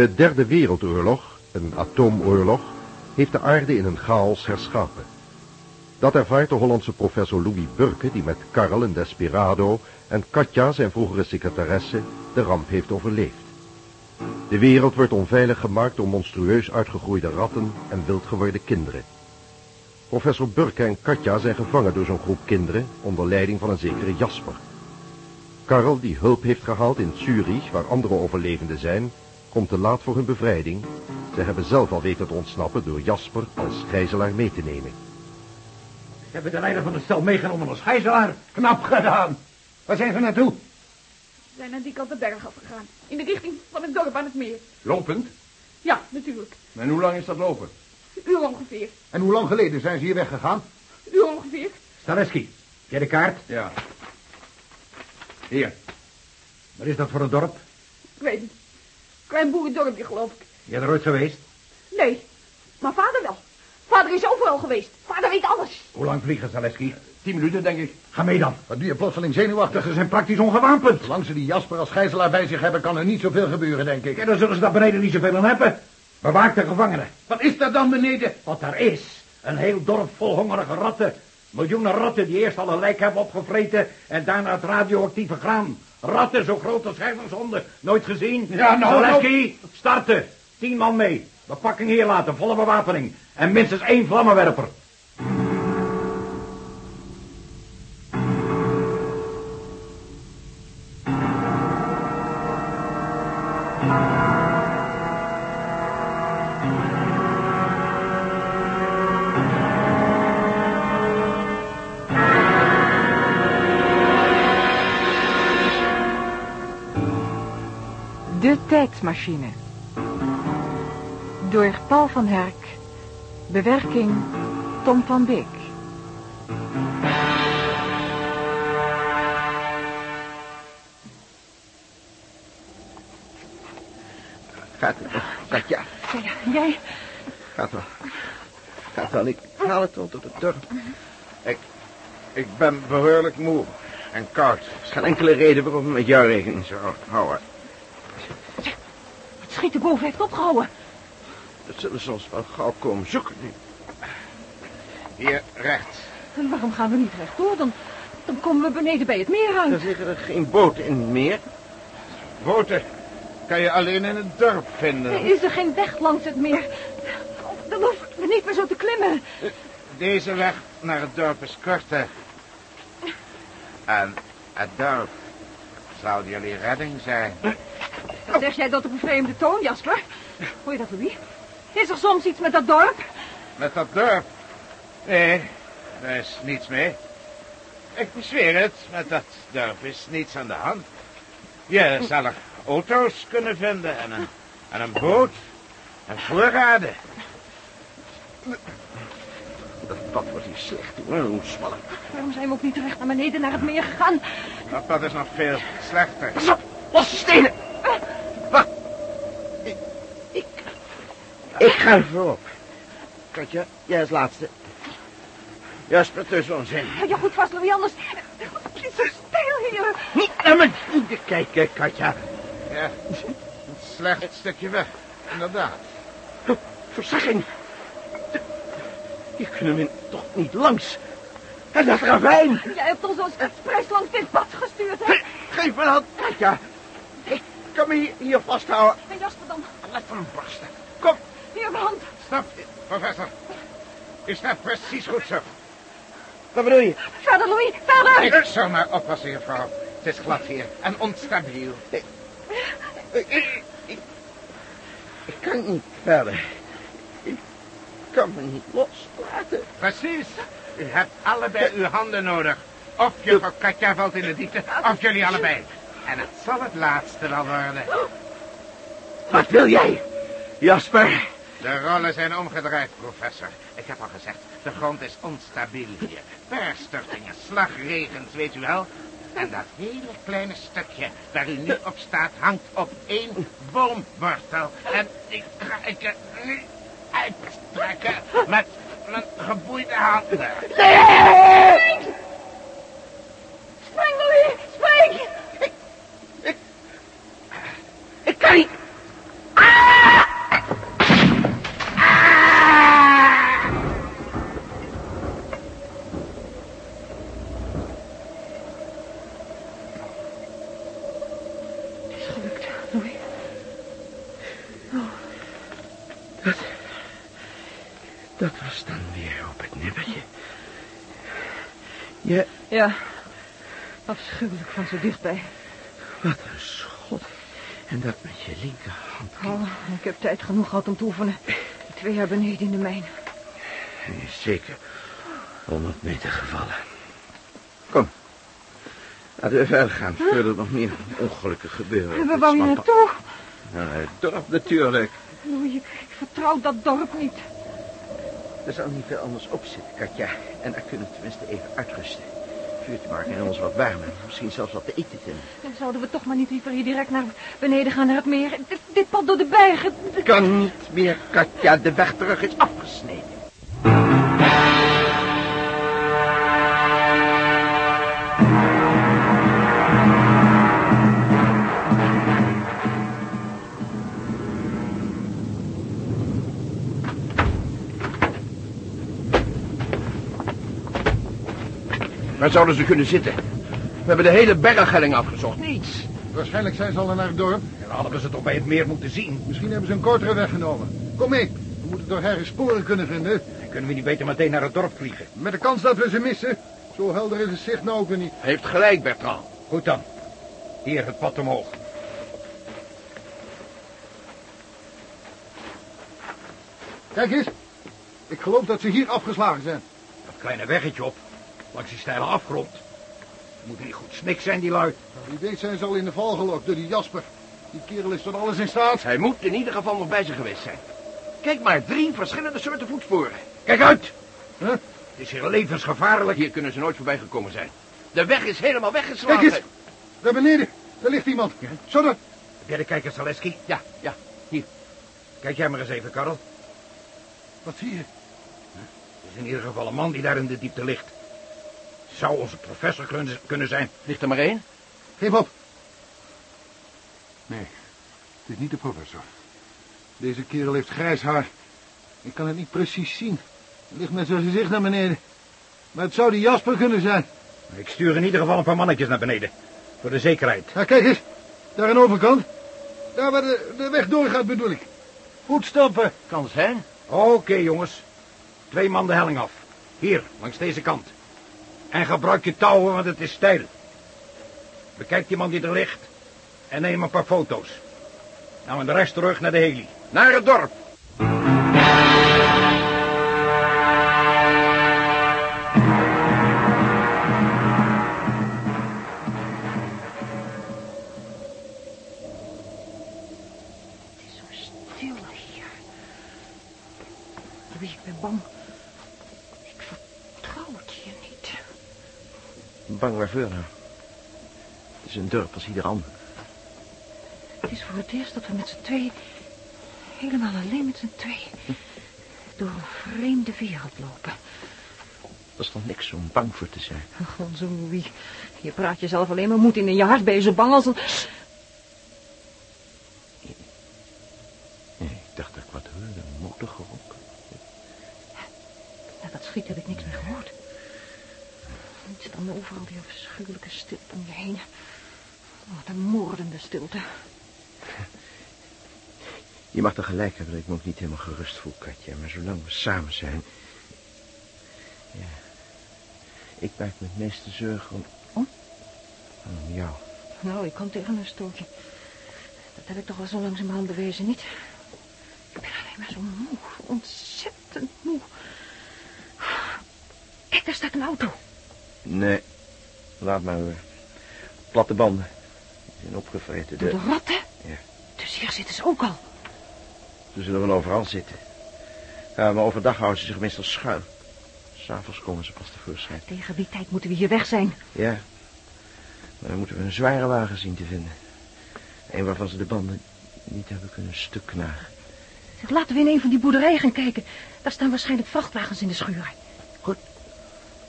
De derde wereldoorlog, een atoomoorlog, heeft de aarde in een chaos herschapen. Dat ervaart de Hollandse professor Louis Burke, die met Karl een desperado en Katja, zijn vroegere secretaresse, de ramp heeft overleefd. De wereld wordt onveilig gemaakt door monstrueus uitgegroeide ratten en wild geworden kinderen. Professor Burke en Katja zijn gevangen door zo'n groep kinderen onder leiding van een zekere Jasper. Karl, die hulp heeft gehaald in Zurich, waar andere overlevenden zijn, komt te laat voor hun bevrijding. Ze hebben zelf al weten te ontsnappen door Jasper als gijzelaar mee te nemen. Ze hebben de leider van de stel meegenomen als gijzelaar. Knap gedaan. Waar zijn ze naartoe? We zijn aan die kant de berg afgegaan. In de richting van het dorp aan het meer. Lopend? Ja, natuurlijk. En hoe lang is dat lopen? Uur ongeveer. En hoe lang geleden zijn ze hier weggegaan? Uur ongeveer. Staleski, jij de kaart? Ja. Hier. Wat is dat voor een dorp? Ik weet niet. Klein boerendorpje, geloof ik. Jij er ooit geweest? Nee, maar vader wel. Vader is overal geweest. Vader weet alles. Hoe lang vliegen, Staleski? Tien minuten, denk ik. Ga mee dan. Wat doe je plotseling zenuwachtig? Ze zijn praktisch ongewapend. Zolang ze die Jasper als gijzelaar bij zich hebben, kan er niet zoveel gebeuren, denk ik. En dan zullen ze daar beneden niet zoveel aan hebben. Bewaak de gevangenen. Wat is er dan beneden? Wat er is. Een heel dorp vol hongerige ratten. Miljoenen ratten die eerst alle lijk hebben opgevreten en daarna het radioactieve graan. Ratten zo groot als schijfershonden. Nooit gezien? Ja, nou, Zaleski, starten. Tien man mee. Bepakking hier laten, volle bewapening. En minstens één vlammenwerper. Tijdsmachine. Door Paul van Herk. Bewerking Tom van Beek. Gaat het wel, Katja? Ja, jij? Gaat wel. Gaat wel, ik haal het wel tot het dorp. Ik, ik ben behoorlijk moe en koud. Er is geen enkele reden waarom ik met jou rekening zou houden. Het schiet boven heeft opgehouden. Dat zullen ze ons wel gauw komen zoeken nu. Hier, rechts. En waarom gaan we niet rechtdoor? Dan, dan komen we beneden bij het meer aan. Er liggen er geen boten in het meer. Boten kan je alleen in het dorp vinden. Is er geen weg langs het meer? Dan hoeven we niet meer zo te klimmen. Deze weg naar het dorp is korter. En het dorp zou jullie redding zijn. Zeg jij dat op een vreemde toon, Jasper? Hoor je dat, Louis? Is er soms iets met dat dorp? Met dat dorp? Nee, daar is niets mee. Ik bezweer het, met dat dorp is niets aan de hand. Je zal er auto's kunnen vinden en een, en een boot en voorraden. Dat pad wordt hier slecht, hoor. Hoe. Waarom zijn we ook niet terecht naar beneden naar het meer gegaan? Dat pad is nog veel slechter. Los de stenen! Wacht. Ik, ik, ik ga er voorop. Katja, jij als laatste. Jasper tussen ons in. Je goed vast, Louis, anders... Het is zo stijl hier. Niet naar mijn voeten kijken, Katja. Ja, een slecht stukje weg, inderdaad. Verzakking. Hier kunnen we toch niet langs. En dat ravijn. Jij hebt ons als expres langs dit pad gestuurd, hè? Geef me dat, Katja. Ik kan me hier, hier vasthouden. En Jasper dan? Let van hem barsten. Kom, Stap, professor. U staat precies goed zo. Wat bedoel je? Verder, Louis, verder! Ik zou maar oppassen, juffrouw. Het is glad hier en onstabiel. Ik, ik, ik, ik, ik kan niet verder. Ik kan me niet loslaten. Precies. U hebt allebei uw handen nodig. Of juffrouw Katja valt in de diepte, of jullie allebei. En het zal het laatste wel worden. Wat wil jij, Jasper? De rollen zijn omgedraaid, professor. Ik heb al gezegd, de grond is onstabiel hier. Perstortingen, slagregens, weet u wel. En dat hele kleine stukje waar u nu op staat hangt op één boomwortel. En ik ga ik nu uittrekken met mijn geboeide handen. Spring! Spring, Louis, spring! Ik kan niet. Ah! Dat was dan weer op het nippertje. Je... Ja, afschuwelijk van zo dichtbij. Wat een schot. En dat met je linkerhand. Oh, ik heb tijd genoeg gehad om te oefenen. Twee jaar beneden in de mijn. Hij is zeker 100 meter gevallen. Kom. Laten we verder gaan, huh? voordat er nog meer ongelukken gebeuren. En waar wou je naartoe? Naar het dorp natuurlijk. Ik, ik vertrouw dat dorp niet. Er zal niet veel anders op zitten, Katja. En daar kunnen we tenminste even uitrusten. Vuurtje maken en ons wat warmen. Misschien zelfs wat te eten vinden. Dan zouden we toch maar niet liever hier direct naar beneden gaan naar het meer. Dit, dit pad door de bergen. Kan niet meer, Katja. De weg terug is afgesneden. Waar zouden ze kunnen zitten? We hebben de hele berghelling afgezocht. Niets. Waarschijnlijk zijn ze al naar het dorp. Ja, dan hadden we ze toch bij het meer moeten zien. Misschien hebben ze een kortere weg genomen. Kom mee. We moeten toch ergens sporen kunnen vinden. Dan kunnen we niet beter meteen naar het dorp vliegen. Met de kans dat we ze missen. Zo helder is het zicht nou ook weer niet. Heeft gelijk, Bertrand. Goed dan. Hier, het pad omhoog. Kijk eens. Ik geloof dat ze hier afgeslagen zijn. Dat kleine weggetje op. Langs die steile afgrond. Moeten die goed snik zijn, die lui. Wie weet zijn ze al in de val gelokt door die Jasper. Die kerel is tot alles in staat. Hij moet in ieder geval nog bij ze geweest zijn. Kijk maar, drie verschillende soorten voetsporen. Kijk uit! Huh? Het is hier levensgevaarlijk. Hier kunnen ze nooit voorbij gekomen zijn. De weg is helemaal weggeslagen. Kijk eens! Daar beneden. Daar ligt iemand. Ja? Zo dan. Heb jij de kijker, Zaleski? Ja, ja, hier. Kijk jij maar eens even, Karel. Wat zie je? Het is in ieder geval een man die daar in de diepte ligt. Zou onze professor kunnen zijn. Ligt er maar één? Geef op. Nee, het is niet de professor. Deze kerel heeft grijs haar. Ik kan het niet precies zien. Hij ligt met zijn gezicht naar beneden. Maar het zou die Jasper kunnen zijn. Ik stuur in ieder geval een paar mannetjes naar beneden. Voor de zekerheid. Ja, kijk eens. Daar aan de overkant. Daar waar de, de weg doorgaat bedoel ik. Voetstappen. Kan zijn. Oké, okay, jongens. Twee man de helling af. Hier, langs deze kant. En gebruik je touwen, want het is steil. Bekijk die man die er ligt. En neem een paar foto's. Nou, en de rest terug naar de heli. Naar het dorp. Het is een dorp als ieder ander. Het is voor het eerst dat we met z'n twee... helemaal alleen met z'n twee... door een vreemde wereld lopen. Dat is toch niks om bang voor te zijn? Onze Louis, je praat jezelf alleen maar moed in en je hart ben je zo bang als een... Nee, ik dacht dat ik wat hoorde, een motorgeronk. Na dat schiet heb ik niks meer gehoord. Niets dan overal die afschuwelijke stilte om je heen. Wat een moordende stilte. Je mag toch gelijk hebben dat ik me ook niet helemaal gerust voel, Katja. Maar zolang we samen zijn... Ja. Ik maak me het meeste zorgen om... Om? Om jou. Nou, ik kan tegen een stootje. Dat heb ik toch wel zo langzamerhand bewezen, niet? Ik ben alleen maar zo moe. Ontzettend moe. Kijk, daar staat een auto. Nee, laat maar weer. Platte banden. Die zijn opgevreten. Door de ratten? Ja. Dus hier zitten ze ook al. Ze zullen wel overal zitten. Ja, maar overdag houden ze zich meestal schuil. S'avonds komen ze pas tevoorschijn. Tegen die tijd moeten we hier weg zijn. Ja. Maar dan moeten we een zware wagen zien te vinden. Een waarvan ze de banden niet hebben kunnen stuk knagen. Zeg, laten we in een van die boerderijen gaan kijken. Daar staan waarschijnlijk vrachtwagens in de schuur. Goed.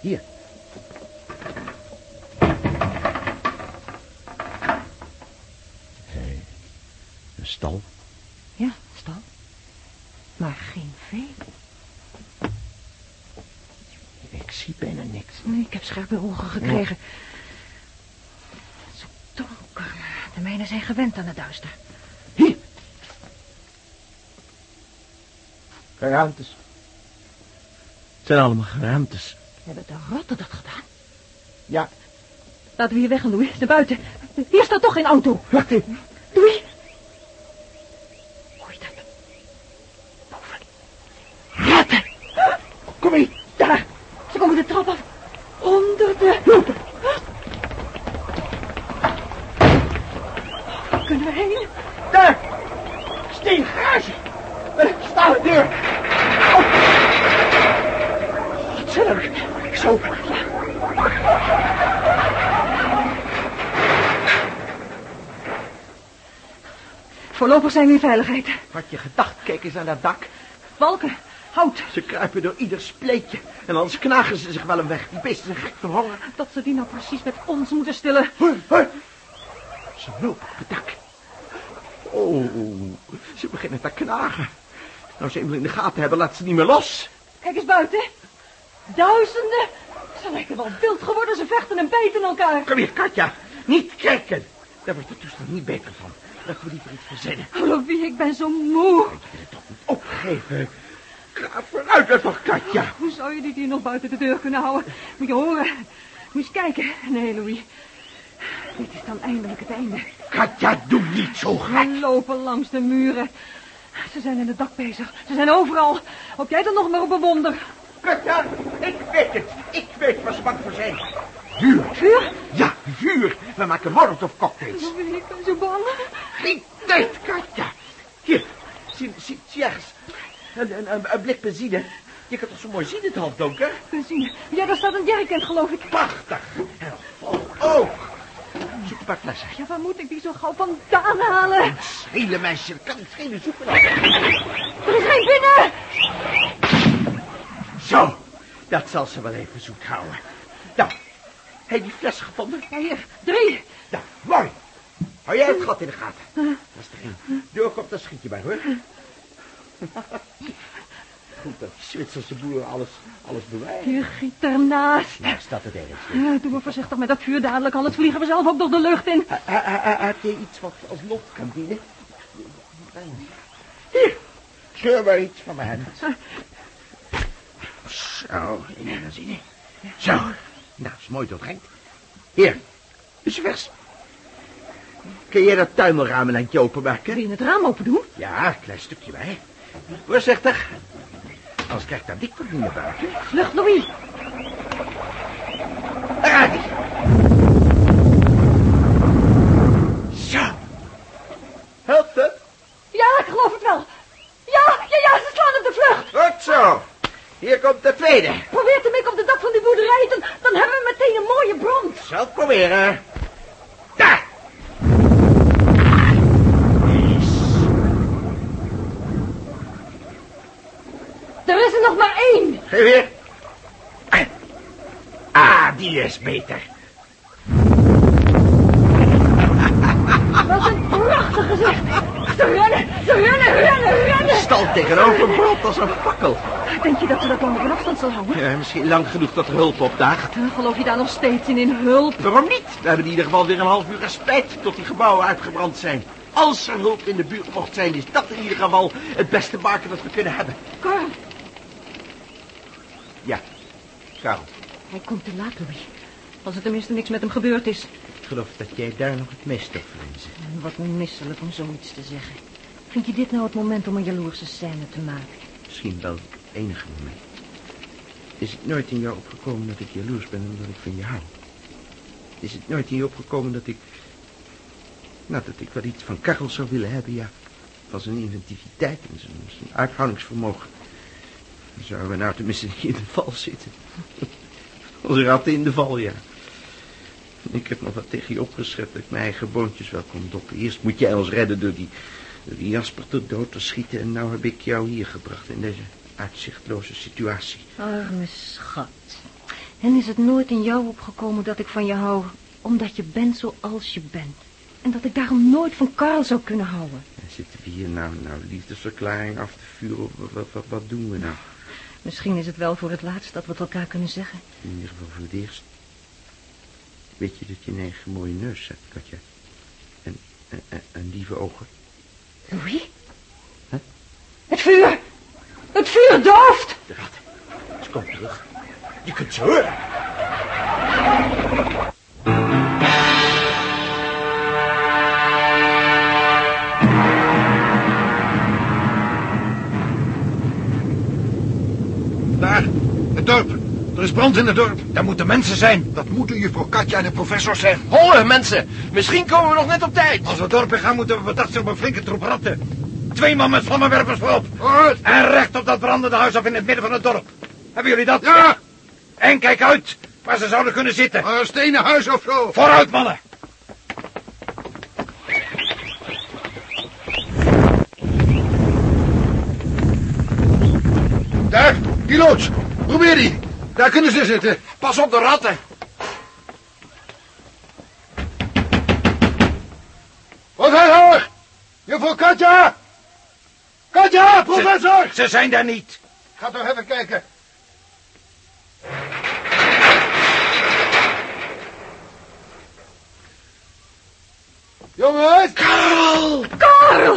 Hier. Hey, een stal. Ja, stal. Maar geen vee. Ik zie bijna niks. Nee, ik ogen gekregen. Zo donker. De mijnen zijn gewend aan het duister. Hier. Ruimtes. Het zijn allemaal ruimtes. Hebben de rotten dat gedaan? Ja. Laten we hier weg gaan, Louis. Naar buiten. Hier staat toch geen auto. Wacht even. Louis. Hoor je dat? Boven. Ratten. Kom hier. Daar. Ze komen de trap af. Honderden. Waar kunnen we heen? Daar. Steengarage. Met een stalen deur. Oh. Wat zijn er? Zo. Voorlopig zijn we in veiligheid. Had je gedacht, kijk eens naar dat dak. Balken, hout. Ze kruipen door ieder spleetje. En anders knagen ze zich wel een weg. Die beesten zijn gek van honger. Dat ze die nou precies met ons moeten stillen. Hoi, hoi. Ze lopen op het dak. Oh, ze beginnen te knagen. Nou ze eenmaal in de gaten hebben, laat ze niet meer los. Kijk eens buiten. Duizenden. Ze lijken wel wild geworden. Ze vechten en bijten elkaar. Kom hier, Katja. Niet kijken. Daar wordt de toestand niet beter van. Laten we liever iets verzinnen. Louis, ik ben zo moe. Je wil het toch niet opgeven. Ga vooruit met toch, Katja. Hoe zou je die hier nog buiten de deur kunnen houden? Moet je horen. Moet je eens kijken. Nee, Louis. Dit is dan eindelijk het einde. Katja, doe niet zo gek. We lopen langs de muren. Ze zijn in het dak bezig. Ze zijn overal. Hoop jij dan nog maar op een wonder? Katja, ik weet het. Ik weet waar ze bang voor zijn. Vuur. Vuur? Ja, vuur. We maken molotov cocktails. Ik ben zo bang. Geen tijd, Katja. Hier, zie, zie, zie ergens. Een, een, een, een blik benzine. Je kan toch zo mooi zien het halfdonker? Benzine. Ja, daar staat een jerrycan, geloof ik. Prachtig. En vol oog. Zoek een paar flessen. Ja, waar moet ik die zo gauw vandaan halen? Hele meisje, dat kan niet schelen. Zoek maar op. Er is geen binnen. Zo, dat zal ze wel even zoet houden. Nou, heb je die fles gevonden? Ja, hier. Drie. Nou, mooi. Hou jij het gat in de gaten. Dat is er één. Doorkomt, dan schiet je maar, hoor. Goed dat die Zwitserse boeren alles, alles bewijzen. Je giet ernaast. Daar staat het ergens. Ja, doe maar voorzichtig met dat vuur dadelijk, anders vliegen we zelf ook door de lucht in. Heb je iets wat als lot kan dienen? Hier, scheur maar iets van mijn hand. Zo, in en benzine. Zo, nou, is mooi doordrenkt. Hier, is vers. Kun jij dat tuimelraam een handje openmaken? Wil je het raam open doen? Ja, een klein stukje bij. Voorzichtig. Anders krijgt dat dik toch niet naar buiten. Vlucht, Louis. Daar gaat hij. Zo. Helpt het? Ja, ik geloof het wel. Ja, ja, ja, ze slaan op de vlucht. Goed zo. Hier komt de tweede. Probeer te mikken op de dak van die boerderij, dan, dan hebben we meteen een mooie bron. Zal het proberen. Daar. Er is er nog maar één. Geef hier. Ah, die is beter. Wat een prachtig gezicht. Ze rennen, ze rennen, rennen, rennen. Stal tegenover brandt als een fakkel. Denk je dat ze dat lang op een afstand zal houden? Ja, misschien lang genoeg dat er hulp opdaagt. Geloof je daar nog steeds in, in hulp? Waarom niet? We hebben in ieder geval weer een half uur respect tot die gebouwen uitgebrand zijn. Als er hulp in de buurt mocht zijn, is dat in ieder geval het beste maken dat we kunnen hebben. Carl, Ja, Karel. hij komt te laat, Louis. Als er tenminste niks met hem gebeurd is. Ik geloof dat jij daar nog het meest op vrezen. Wat misselijk om zoiets te zeggen. Vind je dit nou het moment om een jaloerse scène te maken? Misschien wel het enige moment. Is het nooit in jou opgekomen dat ik jaloers ben omdat ik van je hou? Is het nooit in je opgekomen dat ik... Nou, dat ik wel iets van Karel zou willen hebben, ja. Van zijn inventiviteit en zijn, zijn uithoudingsvermogen. Zouden we nou tenminste niet in de val zitten. Als ratten in de val, ja. Ik heb nog wat tegen je opgeschreven dat ik mijn eigen boontjes wel kon doppen. Eerst moet jij ons redden door die, door Jasper te dood te schieten... en nou heb ik jou hier gebracht in deze uitzichtloze situatie. Arme schat. En is het nooit in jou opgekomen dat ik van je hou... omdat je bent zoals je bent? En dat ik daarom nooit van Karl zou kunnen houden? En zitten we hier nou, nou liefdesverklaring af te vuren? Wat, wat, doen we nou? Misschien is het wel voor het laatst dat we het elkaar kunnen zeggen. In ieder geval voor het eerst. Weet je dat je een eigen mooie neus hebt, Katja? En, en, en, en lieve ogen. Louis? Het vuur! Het vuur dooft! De ratten. Ze komt terug. Je kunt ze. Is brand in het dorp. Daar moeten mensen zijn. Dat moeten juffrouw Katja en de professor zijn. Holle mensen, misschien komen we nog net op tijd. Als we het dorp in gaan, moeten we bedacht zijn op een flinke troep ratten. Twee man met vlammenwerpers voorop. Vooruit. En recht op dat brandende huis af in het midden van het dorp. Hebben jullie dat? Ja. En kijk uit, waar ze zouden kunnen zitten. Een stenen huis of zo. Vooruit, mannen. Daar, die loods. Probeer die. Daar kunnen ze zitten. Pas op de ratten. Wat hij hoor? Juffrouw Katja. Katja, professor. Ze zijn daar niet. Ga toch even kijken. Jongens. Karel! Karel,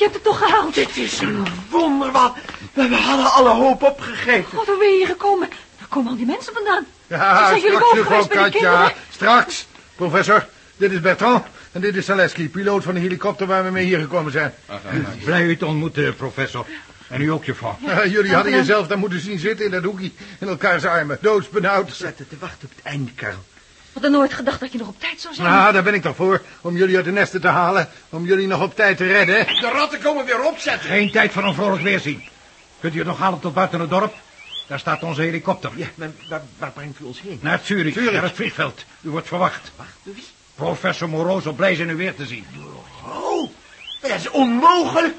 je hebt het toch gehaald. Dit is een wonder wat. We hadden alle hoop opgegeven. God, hoe ben je hier gekomen? Waar komen al die mensen vandaan? Ja, Zijn jullie straks, boven geweest bij de Katja. kinderen? Straks. Professor, dit is Bertrand. En dit is Zaleski, piloot van de helikopter waar we mee hier gekomen zijn. Blij u te ontmoeten, professor. En u ook, juffrouw. Ja, jullie hadden jezelf daar moeten zien zitten in dat hoekje. In elkaars armen. Doodsbenauwd. Zaten te wachten op het einde, Karel. Had er nooit gedacht dat je nog op tijd zou zijn. Nou, daar ben ik toch voor. Om jullie uit de nesten te halen. Om jullie nog op tijd te redden. De ratten komen weer opzetten. Geen tijd voor een vrolijk weerzien. Kunt u het nog halen tot buiten het dorp? Daar staat onze helikopter. Ja, maar waar, waar brengt u ons heen? Naar het Zurich, Zurich. naar het vliegveld. U wordt verwacht. Wacht, wie? Professor Moreau zal blij zijn u weer te zien. Oh, dat is onmogelijk.